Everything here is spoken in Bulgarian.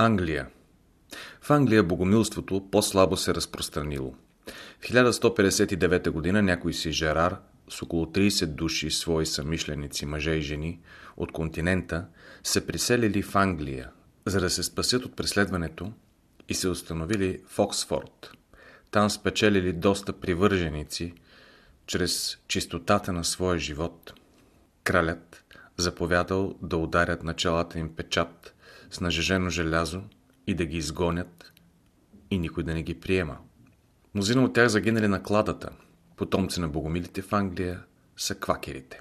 Англия В Англия богомилството по-слабо се разпространило. В 1159 г. някой си Жерар с около 30 души свои самишленици, мъже и жени от континента се приселили в Англия, за да се спасят от преследването и се установили в Оксфорд. Там спечелили доста привърженици чрез чистотата на своя живот. Кралят заповядал да ударят началата им печат с нажежено желязо и да ги изгонят и никой да не ги приема. Мнозина от тях загинали на кладата. Потомци на богомилите в Англия са квакерите.